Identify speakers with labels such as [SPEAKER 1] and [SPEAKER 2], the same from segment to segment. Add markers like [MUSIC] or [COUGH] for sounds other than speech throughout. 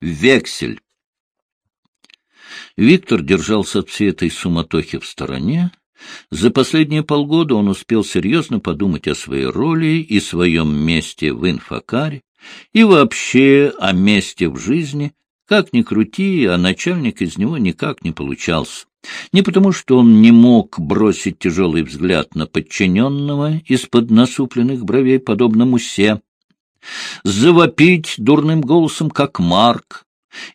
[SPEAKER 1] Вексель. Виктор держался от всей этой суматохи в стороне. За последние полгода он успел серьезно подумать о своей роли и своем месте в инфокаре, и вообще о месте в жизни. Как ни крути, а начальник из него никак не получался. Не потому, что он не мог бросить тяжелый взгляд на подчиненного из-под насупленных бровей, подобно мусе, завопить дурным голосом, как Марк,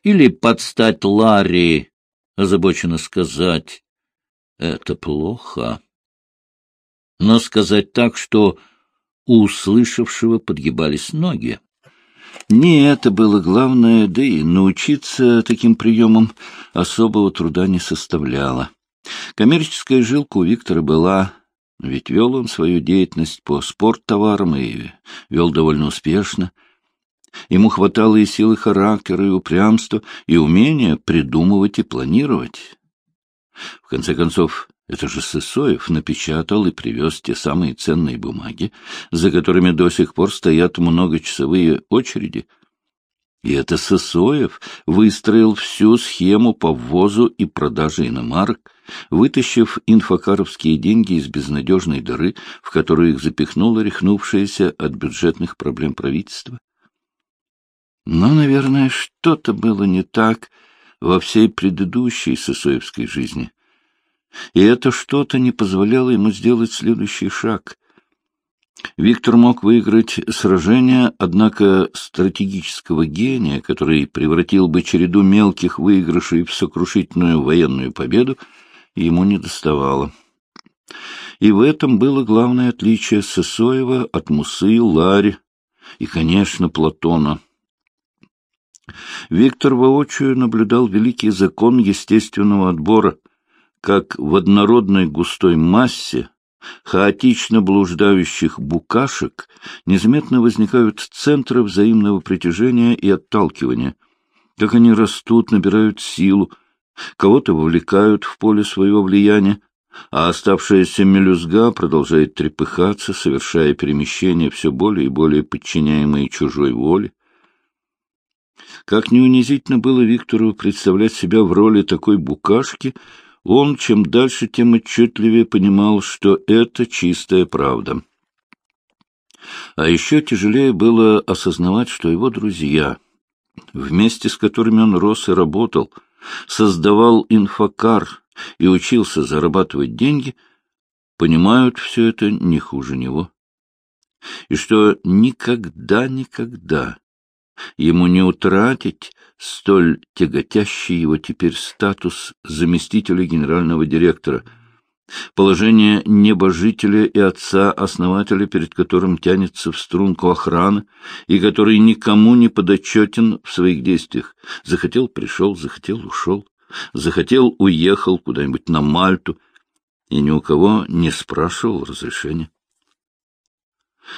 [SPEAKER 1] или подстать Ларри, озабоченно сказать «это плохо», но сказать так, что у услышавшего подгибались ноги. Не это было главное, да и научиться таким приемам особого труда не составляло. Коммерческая жилка у Виктора была, ведь вел он свою деятельность по спорттоварам и вел довольно успешно. Ему хватало и силы характера, и упрямства, и умения придумывать и планировать. В конце концов, это же Сысоев напечатал и привез те самые ценные бумаги, за которыми до сих пор стоят многочасовые очереди. И это Сысоев выстроил всю схему по ввозу и продаже иномарок, вытащив инфокаровские деньги из безнадежной дыры, в которую их запихнуло рехнувшееся от бюджетных проблем правительства. Но, наверное, что-то было не так во всей предыдущей сысоевской жизни — и это что-то не позволяло ему сделать следующий шаг. Виктор мог выиграть сражение, однако стратегического гения, который превратил бы череду мелких выигрышей в сокрушительную военную победу, ему не доставало. И в этом было главное отличие Сысоева от Мусы, Лари и, конечно, Платона. Виктор воочию наблюдал великий закон естественного отбора — как в однородной густой массе хаотично блуждающих букашек незаметно возникают центры взаимного притяжения и отталкивания, как они растут, набирают силу, кого-то вовлекают в поле своего влияния, а оставшаяся мелюзга продолжает трепыхаться, совершая перемещения все более и более подчиняемые чужой воле. Как неунизительно было Виктору представлять себя в роли такой букашки — он чем дальше, тем отчетливее понимал, что это чистая правда. А еще тяжелее было осознавать, что его друзья, вместе с которыми он рос и работал, создавал инфокар и учился зарабатывать деньги, понимают все это не хуже него. И что никогда-никогда ему не утратить столь тяготящий его теперь статус заместителя генерального директора, положение небожителя и отца-основателя, перед которым тянется в струнку охрана, и который никому не подотчетен в своих действиях. Захотел — пришел, захотел — ушел, захотел — уехал куда-нибудь на Мальту, и ни у кого не спрашивал разрешения.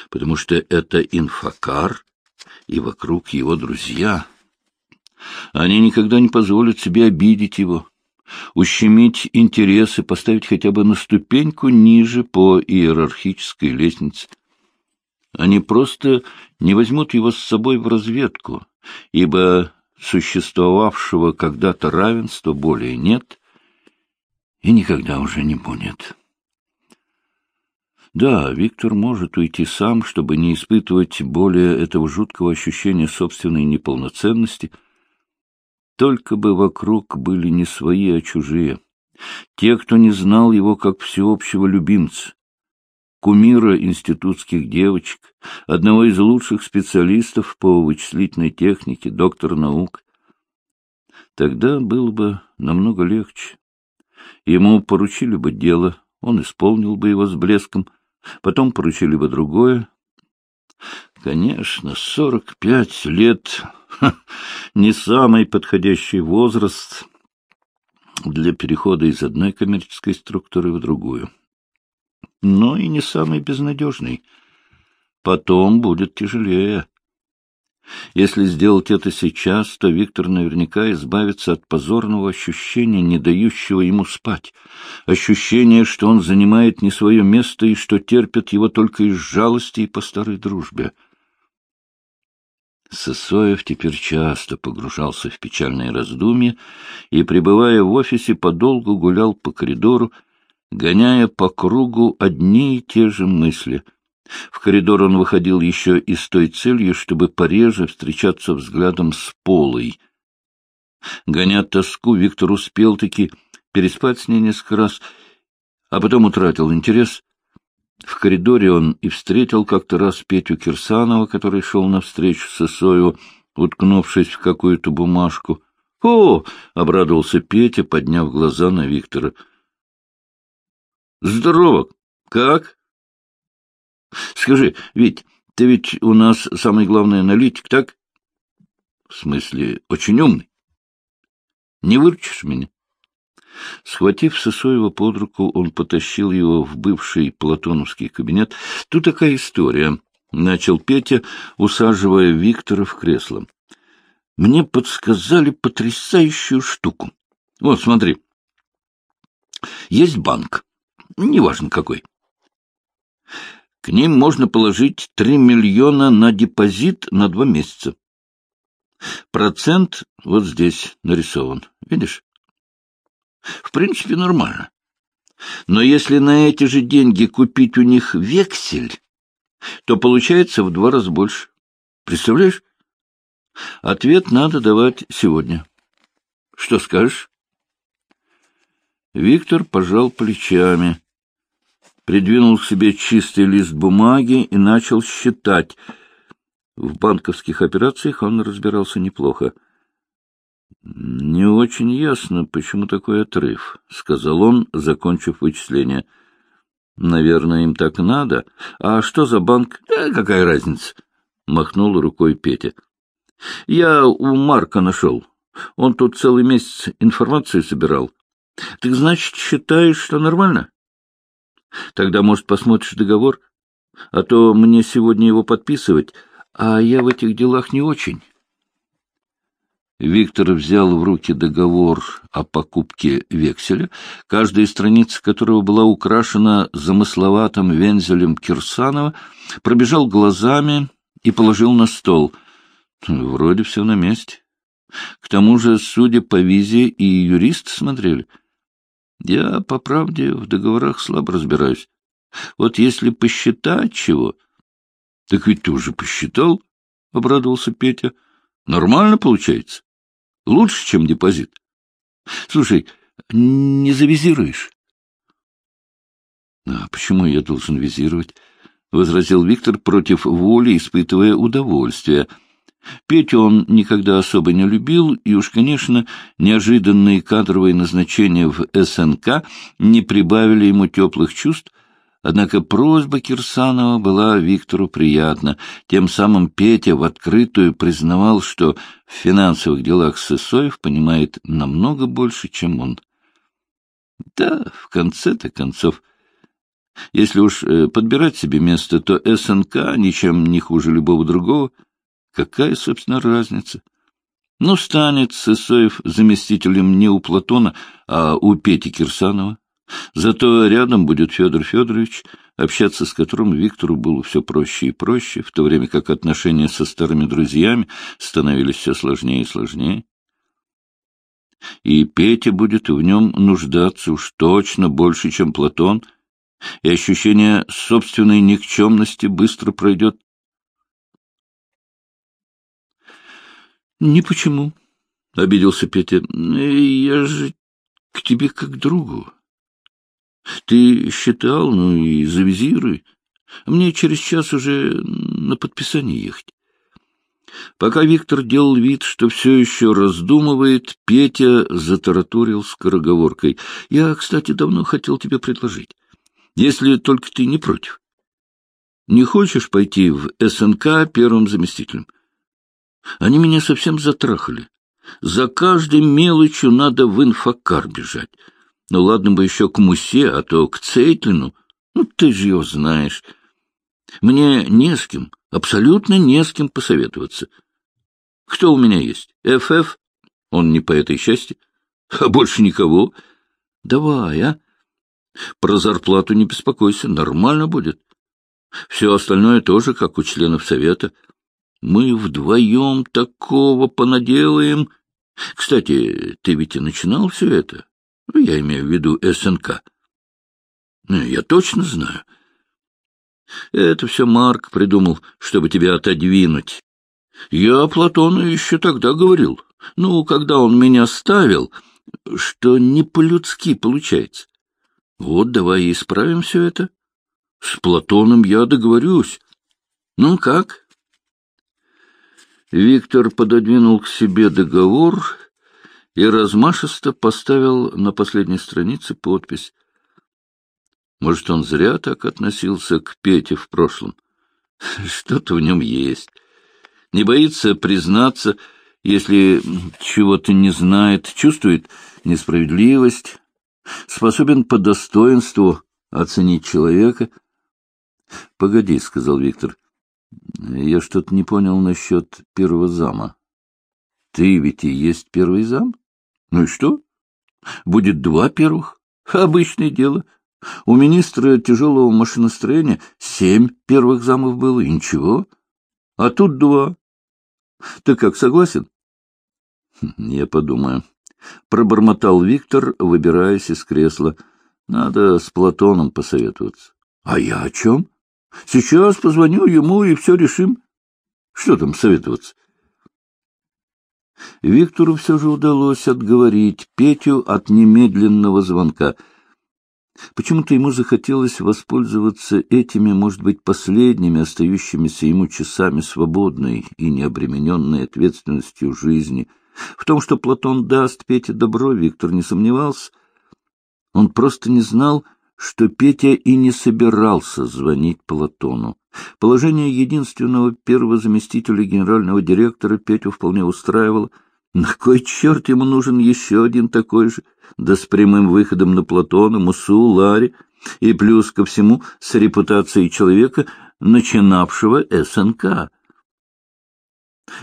[SPEAKER 1] Потому что это инфокар, и вокруг его друзья — они никогда не позволят себе обидеть его, ущемить интересы, поставить хотя бы на ступеньку ниже по иерархической лестнице. Они просто не возьмут его с собой в разведку, ибо существовавшего когда-то равенства более нет и никогда уже не будет. Да, Виктор может уйти сам, чтобы не испытывать более этого жуткого ощущения собственной неполноценности — только бы вокруг были не свои, а чужие. Те, кто не знал его как всеобщего любимца, кумира институтских девочек, одного из лучших специалистов по вычислительной технике, доктора наук. Тогда было бы намного легче. Ему поручили бы дело, он исполнил бы его с блеском, потом поручили бы другое. Конечно, сорок пять лет не самый подходящий возраст для перехода из одной коммерческой структуры в другую. Но и не самый безнадежный. Потом будет тяжелее. Если сделать это сейчас, то Виктор наверняка избавится от позорного ощущения, не дающего ему спать, ощущения, что он занимает не свое место и что терпят его только из жалости и по старой дружбе. Сысоев теперь часто погружался в печальные раздумья и, пребывая в офисе, подолгу гулял по коридору, гоняя по кругу одни и те же мысли. В коридор он выходил еще и с той целью, чтобы пореже встречаться взглядом с Полой. Гоня тоску, Виктор успел-таки переспать с ней несколько раз, а потом утратил интерес. В коридоре он и встретил как-то раз Петю Кирсанова, который шел навстречу с Исоеву, уткнувшись в какую-то бумажку. «О!» — обрадовался Петя, подняв глаза на Виктора. «Здорово! Как?» «Скажи, ведь ты ведь у нас самый главный аналитик, так?» «В смысле, очень умный. Не выручишь меня?» Схватив Сысоева под руку, он потащил его в бывший платоновский кабинет. — Тут такая история, — начал Петя, усаживая Виктора в кресло. — Мне подсказали потрясающую штуку. Вот, смотри. Есть банк, неважно какой. К ним можно положить три миллиона на депозит на два месяца. Процент вот здесь нарисован. Видишь? В принципе, нормально. Но если на эти же деньги купить у них вексель, то получается в два раза больше. Представляешь? Ответ надо давать сегодня. Что скажешь? Виктор пожал плечами, придвинул к себе чистый лист бумаги и начал считать. В банковских операциях он разбирался неплохо. — Не очень ясно, почему такой отрыв, — сказал он, закончив вычисление. — Наверное, им так надо. А что за банк? Да, какая разница? — махнул рукой Петя. — Я у Марка нашел. Он тут целый месяц информацию собирал. Ты, значит, считаешь, что нормально? Тогда, может, посмотришь договор? А то мне сегодня его подписывать, а я в этих делах не очень. Виктор взял в руки договор о покупке векселя, каждая страница которого была украшена замысловатым вензелем Кирсанова, пробежал глазами и положил на стол. Вроде все на месте. К тому же, судя по визе, и юристы смотрели. Я, по правде, в договорах слабо разбираюсь. Вот если посчитать чего... — Так ведь ты уже посчитал, — обрадовался Петя. — Нормально получается. Лучше, чем депозит. Слушай, не завизируешь? — А почему я должен визировать? — возразил Виктор против воли, испытывая удовольствие. Петю он никогда особо не любил, и уж, конечно, неожиданные кадровые назначения в СНК не прибавили ему теплых чувств, Однако просьба Кирсанова была Виктору приятна. Тем самым Петя в открытую признавал, что в финансовых делах Сысоев понимает намного больше, чем он. Да, в конце-то концов, если уж э, подбирать себе место, то СНК ничем не хуже любого другого. Какая, собственно, разница? Ну, станет Сысоев заместителем не у Платона, а у Пети Кирсанова. Зато рядом будет Федор Федорович, общаться с которым Виктору было все проще и проще, в то время как отношения со старыми друзьями становились все сложнее и сложнее. И Петя будет в нем нуждаться уж точно больше, чем Платон, и ощущение собственной никчемности быстро пройдет. — Ни почему, — обиделся Петя. — Я же к тебе как к другу. Ты считал, ну и завизируй. Мне через час уже на подписание ехать. Пока Виктор делал вид, что все еще раздумывает, Петя затараторил скороговоркой. — Я, кстати, давно хотел тебе предложить. Если только ты не против. Не хочешь пойти в СНК первым заместителем? Они меня совсем затрахали. За каждой мелочью надо в инфокар бежать. Ну, ладно бы еще к Мусе, а то к Цейтлину. Ну, ты же его знаешь. Мне не с кем, абсолютно не с кем посоветоваться. Кто у меня есть? ФФ? Он не по этой части. А больше никого. Давай, а? Про зарплату не беспокойся, нормально будет. Все остальное тоже, как у членов совета. Мы вдвоем такого понаделаем. Кстати, ты ведь и начинал все это? Ну, я имею в виду СНК. Ну, я точно знаю. Это все Марк придумал, чтобы тебя отодвинуть. Я Платону еще тогда говорил, ну, когда он меня ставил, что не по-людски получается. Вот давай исправим все это. С Платоном я договорюсь. Ну как? Виктор пододвинул к себе договор и размашисто поставил на последней странице подпись. Может, он зря так относился к Пете в прошлом? [LAUGHS] Что-то в нем есть. Не боится признаться, если чего-то не знает, чувствует несправедливость, способен по достоинству оценить человека. — Погоди, — сказал Виктор, — я что-то не понял насчет первого зама. Ты ведь и есть первый зам? Ну и что? Будет два первых. Обычное дело. У министра тяжелого машиностроения семь первых замов было, и ничего. А тут два. Ты как, согласен? Я подумаю. Пробормотал Виктор, выбираясь из кресла. Надо с Платоном посоветоваться. А я о чем? Сейчас позвоню ему и все решим. Что там советоваться? Виктору все же удалось отговорить Петю от немедленного звонка. Почему-то ему захотелось воспользоваться этими, может быть, последними остающимися ему часами свободной и необремененной ответственностью жизни. В том, что Платон даст Пете добро, Виктор не сомневался. Он просто не знал, что Петя и не собирался звонить Платону. Положение единственного первого заместителя генерального директора Петю вполне устраивало. На кой черт ему нужен еще один такой же, да с прямым выходом на Платона, Мусу, Лари, и плюс ко всему с репутацией человека, начинавшего СНК.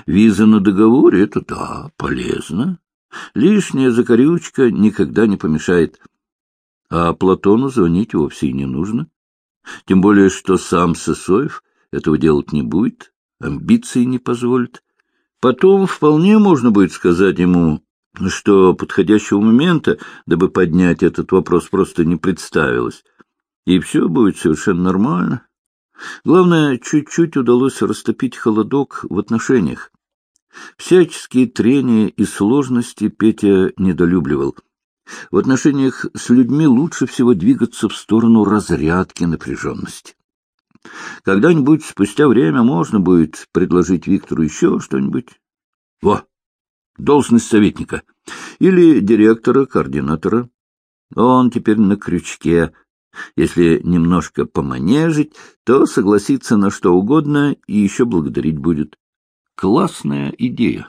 [SPEAKER 1] Виза на договоре — это да, полезно. Лишняя закорючка никогда не помешает — а Платону звонить вовсе и не нужно. Тем более, что сам Сысоев этого делать не будет, амбиции не позволит. Потом вполне можно будет сказать ему, что подходящего момента, дабы поднять этот вопрос, просто не представилось. И все будет совершенно нормально. Главное, чуть-чуть удалось растопить холодок в отношениях. Всяческие трения и сложности Петя недолюбливал — в отношениях с людьми лучше всего двигаться в сторону разрядки напряженности. Когда-нибудь спустя время можно будет предложить Виктору еще что-нибудь. Во! Должность советника. Или директора, координатора. Он теперь на крючке. Если немножко поманежить, то согласится на что угодно и еще благодарить будет. Классная идея.